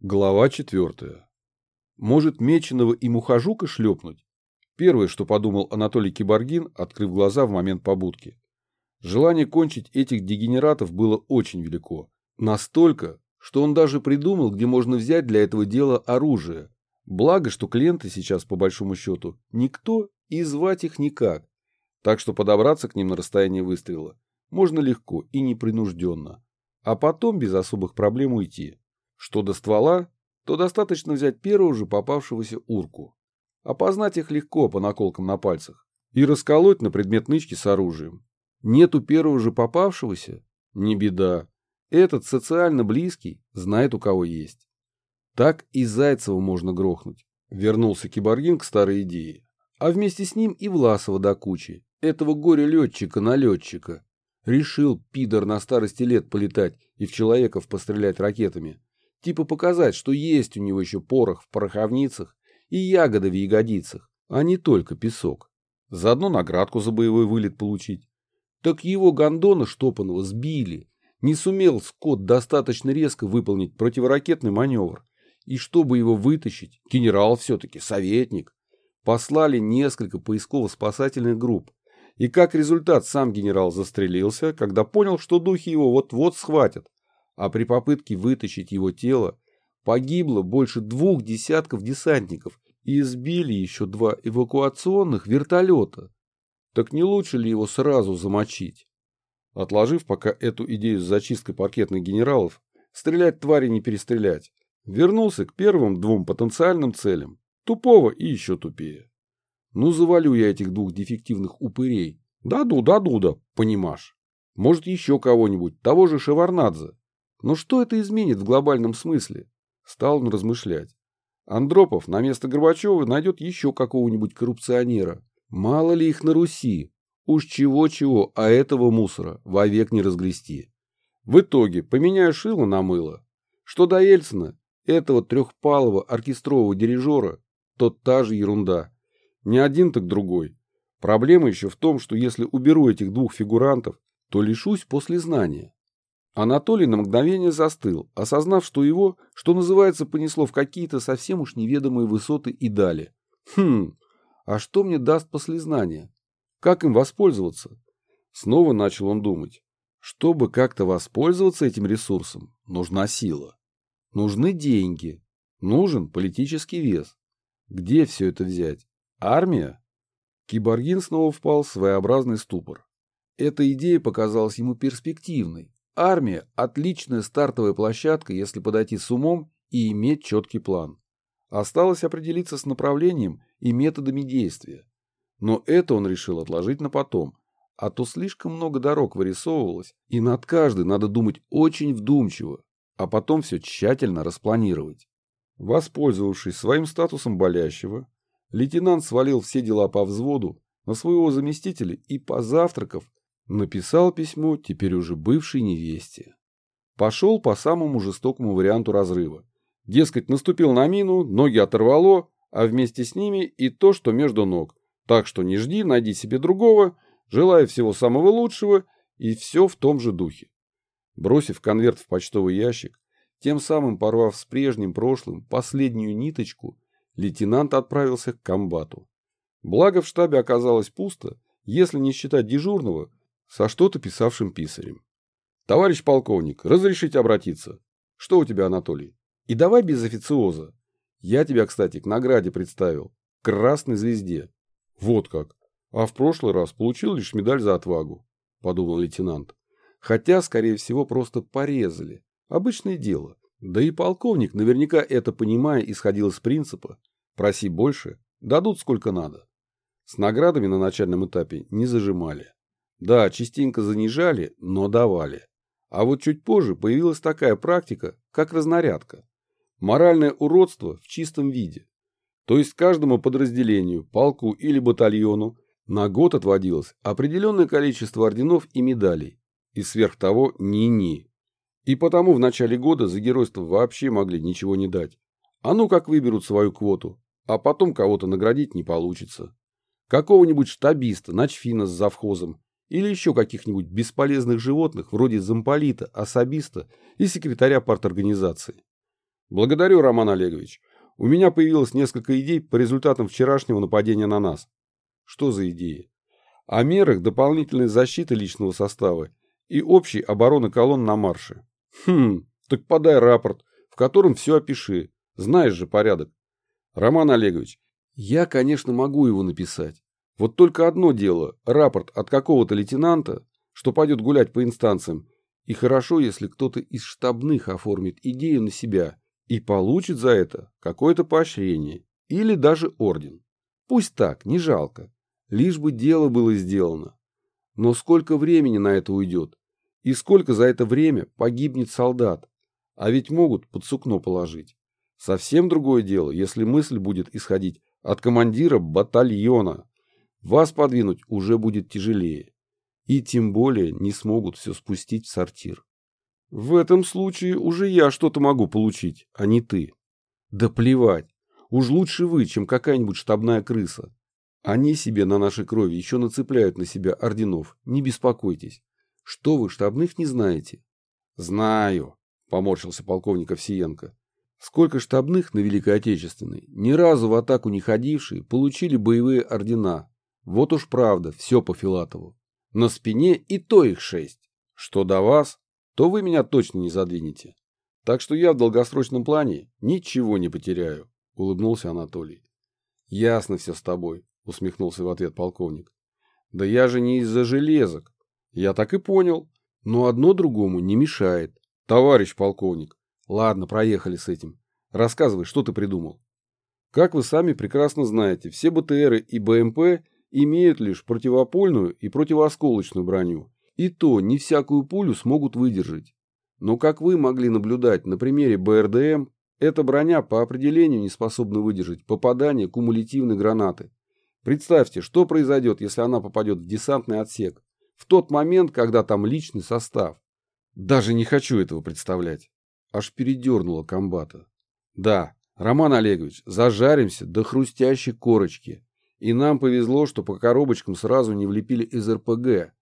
Глава четвертая. Может, Меченого и Мухожука шлепнуть? Первое, что подумал Анатолий Киборгин, открыв глаза в момент побудки. Желание кончить этих дегенератов было очень велико. Настолько, что он даже придумал, где можно взять для этого дела оружие. Благо, что клиенты сейчас, по большому счету, никто и звать их никак. Так что подобраться к ним на расстояние выстрела можно легко и непринужденно. А потом без особых проблем уйти. Что до ствола, то достаточно взять первого же попавшегося урку. Опознать их легко по наколкам на пальцах и расколоть на предмет нычки с оружием. Нету первого же попавшегося? Не беда. Этот социально близкий знает у кого есть. Так и Зайцева можно грохнуть. Вернулся Киборгин к старой идее. А вместе с ним и Власова до кучи. Этого горе-летчика-налетчика. Решил пидор на старости лет полетать и в человеков пострелять ракетами. Типа показать, что есть у него еще порох в пороховницах и ягоды в ягодицах, а не только песок. Заодно наградку за боевой вылет получить. Так его гондона штопанного сбили. Не сумел Скотт достаточно резко выполнить противоракетный маневр. И чтобы его вытащить, генерал все-таки, советник, послали несколько поисково-спасательных групп. И как результат сам генерал застрелился, когда понял, что духи его вот-вот схватят а при попытке вытащить его тело погибло больше двух десятков десантников и сбили еще два эвакуационных вертолета. Так не лучше ли его сразу замочить? Отложив пока эту идею с зачисткой паркетных генералов, стрелять твари не перестрелять, вернулся к первым двум потенциальным целям, тупого и еще тупее. Ну, завалю я этих двух дефективных упырей. Да-ду, да-дуда, понимаешь. Может, еще кого-нибудь, того же Шеварнадзе. Но что это изменит в глобальном смысле? Стал он размышлять. Андропов на место Горбачева найдет еще какого-нибудь коррупционера. Мало ли их на Руси. Уж чего-чего, а этого мусора вовек не разгрести. В итоге поменяю шило на мыло. Что до Ельцина, этого трехпалого оркестрового дирижера, то та же ерунда. Не один, так другой. Проблема еще в том, что если уберу этих двух фигурантов, то лишусь после знания. Анатолий на мгновение застыл, осознав, что его, что называется, понесло в какие-то совсем уж неведомые высоты и дали. Хм, а что мне даст послезнание? Как им воспользоваться? Снова начал он думать. Чтобы как-то воспользоваться этим ресурсом, нужна сила. Нужны деньги. Нужен политический вес. Где все это взять? Армия? Киборгин снова впал в своеобразный ступор. Эта идея показалась ему перспективной, Армия – отличная стартовая площадка, если подойти с умом и иметь четкий план. Осталось определиться с направлением и методами действия. Но это он решил отложить на потом, а то слишком много дорог вырисовывалось, и над каждой надо думать очень вдумчиво, а потом все тщательно распланировать. Воспользовавшись своим статусом болящего, лейтенант свалил все дела по взводу на своего заместителя и, позавтракав, Написал письмо теперь уже бывшей невесте. Пошел по самому жестокому варианту разрыва. Дескать, наступил на мину, ноги оторвало, а вместе с ними и то, что между ног. Так что не жди, найди себе другого, желаю всего самого лучшего и все в том же духе. Бросив конверт в почтовый ящик, тем самым порвав с прежним прошлым последнюю ниточку, лейтенант отправился к комбату. Благо в штабе оказалось пусто, если не считать дежурного, со что-то писавшим писарем. «Товарищ полковник, разрешите обратиться?» «Что у тебя, Анатолий?» «И давай без официоза. Я тебя, кстати, к награде представил. Красной звезде». «Вот как. А в прошлый раз получил лишь медаль за отвагу», – подумал лейтенант. «Хотя, скорее всего, просто порезали. Обычное дело. Да и полковник наверняка это понимая исходил из принципа «проси больше, дадут сколько надо». С наградами на начальном этапе не зажимали. Да, частенько занижали, но давали. А вот чуть позже появилась такая практика, как разнарядка. Моральное уродство в чистом виде. То есть каждому подразделению, полку или батальону на год отводилось определенное количество орденов и медалей. И сверх того ни-ни. И потому в начале года за геройство вообще могли ничего не дать. А ну как выберут свою квоту, а потом кого-то наградить не получится. Какого-нибудь штабиста, начфина с завхозом или еще каких-нибудь бесполезных животных вроде замполита, особиста и секретаря парторганизации. Благодарю, Роман Олегович. У меня появилось несколько идей по результатам вчерашнего нападения на нас. Что за идеи? О мерах дополнительной защиты личного состава и общей обороны колонн на марше. Хм, так подай рапорт, в котором все опиши. Знаешь же порядок. Роман Олегович, я, конечно, могу его написать. Вот только одно дело, рапорт от какого-то лейтенанта, что пойдет гулять по инстанциям, и хорошо, если кто-то из штабных оформит идею на себя и получит за это какое-то поощрение или даже орден. Пусть так, не жалко. Лишь бы дело было сделано. Но сколько времени на это уйдет? И сколько за это время погибнет солдат? А ведь могут под сукно положить. Совсем другое дело, если мысль будет исходить от командира батальона. Вас подвинуть уже будет тяжелее. И тем более не смогут все спустить в сортир. В этом случае уже я что-то могу получить, а не ты. Да плевать. Уж лучше вы, чем какая-нибудь штабная крыса. Они себе на нашей крови еще нацепляют на себя орденов. Не беспокойтесь. Что вы штабных не знаете? Знаю, поморщился полковник Овсиенко. Сколько штабных на Великой Отечественной, ни разу в атаку не ходившие, получили боевые ордена. Вот уж правда, все по Филатову. На спине и то их шесть. Что до вас, то вы меня точно не задвинете. Так что я в долгосрочном плане ничего не потеряю, улыбнулся Анатолий. Ясно все с тобой, усмехнулся в ответ полковник. Да я же не из-за железок. Я так и понял. Но одно другому не мешает. Товарищ полковник. Ладно, проехали с этим. Рассказывай, что ты придумал. Как вы сами прекрасно знаете, все БТРы и БМП имеют лишь противопольную и противоосколочную броню. И то не всякую пулю смогут выдержать. Но как вы могли наблюдать на примере БРДМ, эта броня по определению не способна выдержать попадание кумулятивной гранаты. Представьте, что произойдет, если она попадет в десантный отсек, в тот момент, когда там личный состав. Даже не хочу этого представлять. Аж передернуло комбата. Да, Роман Олегович, зажаримся до хрустящей корочки. И нам повезло, что по коробочкам сразу не влепили из РПГ.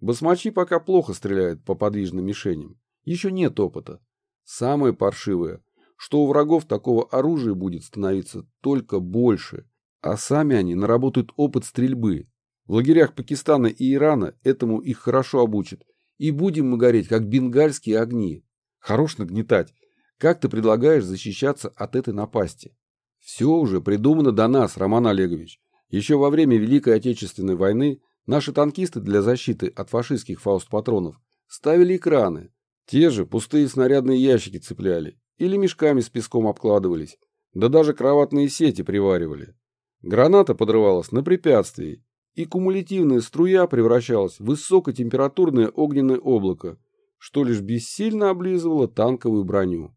Басмачи пока плохо стреляют по подвижным мишеням. Еще нет опыта. Самое паршивое, что у врагов такого оружия будет становиться только больше, а сами они наработают опыт стрельбы. В лагерях Пакистана и Ирана этому их хорошо обучат. И будем мы гореть, как бенгальские огни. Хорош нагнетать. Как ты предлагаешь защищаться от этой напасти? Все уже придумано до нас, Роман Олегович. Еще во время Великой Отечественной войны наши танкисты для защиты от фашистских фауст-патронов ставили экраны. Те же пустые снарядные ящики цепляли или мешками с песком обкладывались, да даже кроватные сети приваривали. Граната подрывалась на препятствии, и кумулятивная струя превращалась в высокотемпературное огненное облако, что лишь бессильно облизывало танковую броню.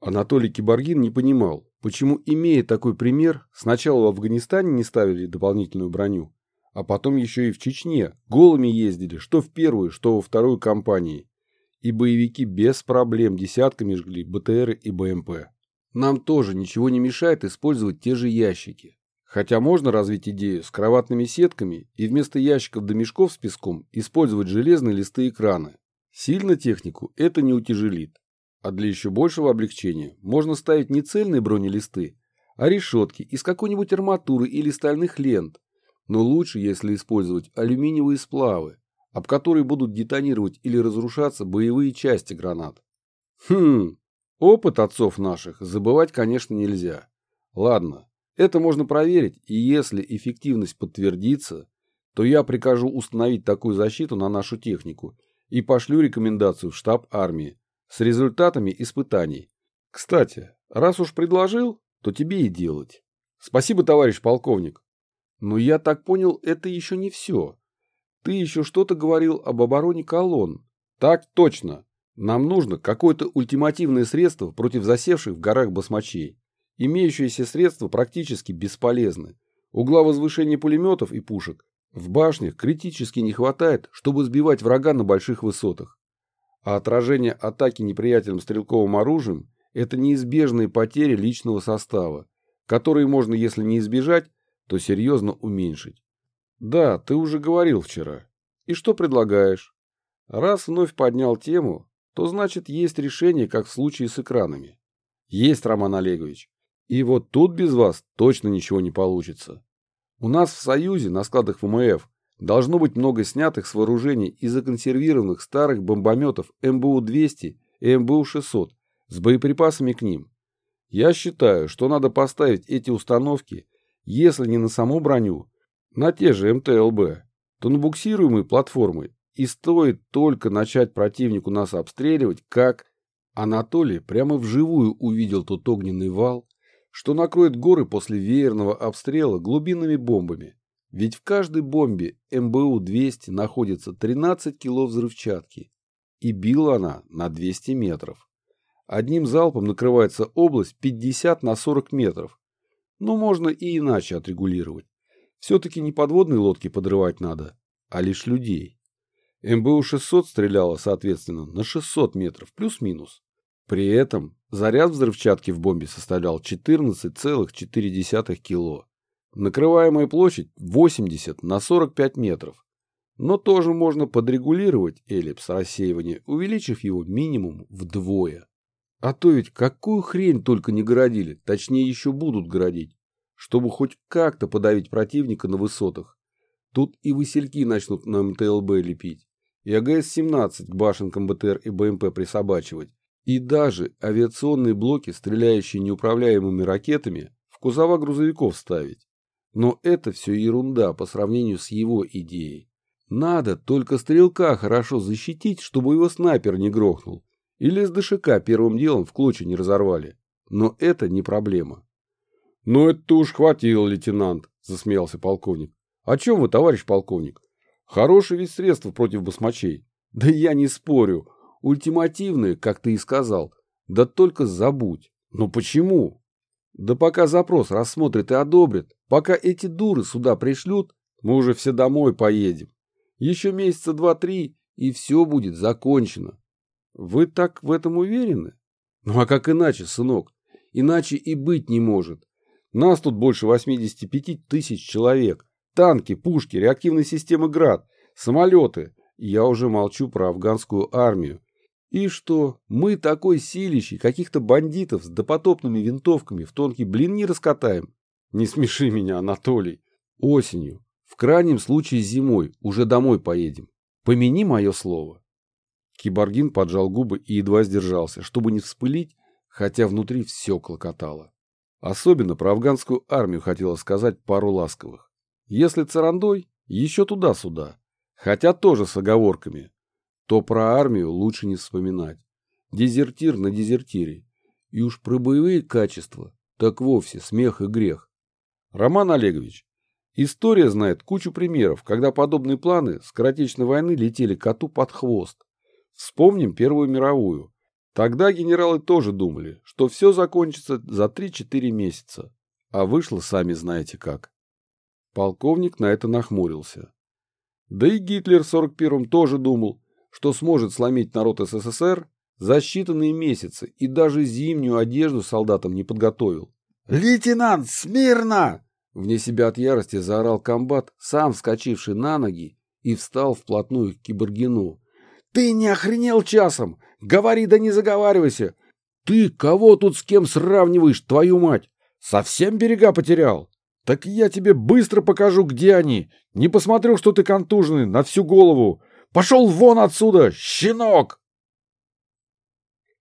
Анатолий Киборгин не понимал, почему, имея такой пример, сначала в Афганистане не ставили дополнительную броню, а потом еще и в Чечне голыми ездили, что в первую, что во вторую кампании. И боевики без проблем десятками жгли БТРы и БМП. Нам тоже ничего не мешает использовать те же ящики. Хотя можно развить идею с кроватными сетками и вместо ящиков до мешков с песком использовать железные листы экраны. Сильно технику это не утяжелит. А для еще большего облегчения можно ставить не цельные бронелисты, а решетки из какой-нибудь арматуры или стальных лент. Но лучше, если использовать алюминиевые сплавы, об которые будут детонировать или разрушаться боевые части гранат. Хм, опыт отцов наших забывать, конечно, нельзя. Ладно, это можно проверить, и если эффективность подтвердится, то я прикажу установить такую защиту на нашу технику и пошлю рекомендацию в штаб армии с результатами испытаний. Кстати, раз уж предложил, то тебе и делать. Спасибо, товарищ полковник. Но я так понял, это еще не все. Ты еще что-то говорил об обороне колонн. Так точно. Нам нужно какое-то ультимативное средство против засевших в горах басмачей. Имеющиеся средства практически бесполезны. Угла возвышения пулеметов и пушек в башнях критически не хватает, чтобы сбивать врага на больших высотах. А отражение атаки неприятелем стрелковым оружием – это неизбежные потери личного состава, которые можно, если не избежать, то серьезно уменьшить. Да, ты уже говорил вчера. И что предлагаешь? Раз вновь поднял тему, то значит есть решение, как в случае с экранами. Есть, Роман Олегович. И вот тут без вас точно ничего не получится. У нас в Союзе на складах ВМФ должно быть много снятых с вооружений и законсервированных старых бомбометов МБУ-200 и МБУ-600 с боеприпасами к ним. Я считаю, что надо поставить эти установки, если не на саму броню, на те же МТЛБ, то на буксируемые платформы, и стоит только начать противнику нас обстреливать, как Анатолий прямо вживую увидел тот огненный вал, что накроет горы после веерного обстрела глубинными бомбами. Ведь в каждой бомбе МБУ-200 находится 13 кило взрывчатки, и била она на 200 метров. Одним залпом накрывается область 50 на 40 метров. Но можно и иначе отрегулировать. Все-таки не подводные лодки подрывать надо, а лишь людей. МБУ-600 стреляла, соответственно, на 600 метров, плюс-минус. При этом заряд взрывчатки в бомбе составлял 14,4 кило. Накрываемая площадь 80 на 45 метров. Но тоже можно подрегулировать эллипс рассеивания, увеличив его минимум вдвое. А то ведь какую хрень только не городили, точнее еще будут городить, чтобы хоть как-то подавить противника на высотах. Тут и васильки начнут на МТЛБ лепить, и АГС-17 к башенкам БТР и БМП присобачивать, и даже авиационные блоки, стреляющие неуправляемыми ракетами, в кузова грузовиков ставить. Но это все ерунда по сравнению с его идеей. Надо только стрелка хорошо защитить, чтобы его снайпер не грохнул. Или с ДШК первым делом в клочья не разорвали. Но это не проблема. «Ну это уж хватило, лейтенант», – засмеялся полковник. «О чем вы, товарищ полковник? Хорошее ведь средство против басмачей. Да я не спорю. Ультимативное, как ты и сказал. Да только забудь. Но почему? Да пока запрос рассмотрят и одобрят, пока эти дуры сюда пришлют, мы уже все домой поедем. Еще месяца два-три, и все будет закончено. Вы так в этом уверены? Ну а как иначе, сынок? Иначе и быть не может. Нас тут больше 85 тысяч человек. Танки, пушки, реактивные системы ГРАД, самолеты. Я уже молчу про афганскую армию. И что, мы такой силищий каких-то бандитов с допотопными винтовками в тонкий блин не раскатаем? Не смеши меня, Анатолий. Осенью, в крайнем случае зимой, уже домой поедем. Помяни мое слово. Киборгин поджал губы и едва сдержался, чтобы не вспылить, хотя внутри все клокотало. Особенно про афганскую армию хотела сказать пару ласковых. Если царандой, еще туда-сюда, хотя тоже с оговорками, то про армию лучше не вспоминать. Дезертир на дезертире. И уж про боевые качества, так вовсе смех и грех. Роман Олегович, история знает кучу примеров, когда подобные планы скоротечной войны летели коту под хвост. Вспомним Первую мировую. Тогда генералы тоже думали, что все закончится за 3-4 месяца. А вышло сами знаете как. Полковник на это нахмурился. Да и Гитлер в 41-м тоже думал, что сможет сломить народ СССР за считанные месяцы и даже зимнюю одежду солдатам не подготовил. «Лейтенант, смирно!» Вне себя от ярости заорал комбат, сам вскочивший на ноги и встал вплотную к Киборгину. Ты не охренел часом? Говори да не заговаривайся. Ты кого тут с кем сравниваешь, твою мать? Совсем берега потерял? Так я тебе быстро покажу, где они. Не посмотрю, что ты контуженный на всю голову. Пошел вон отсюда, щенок!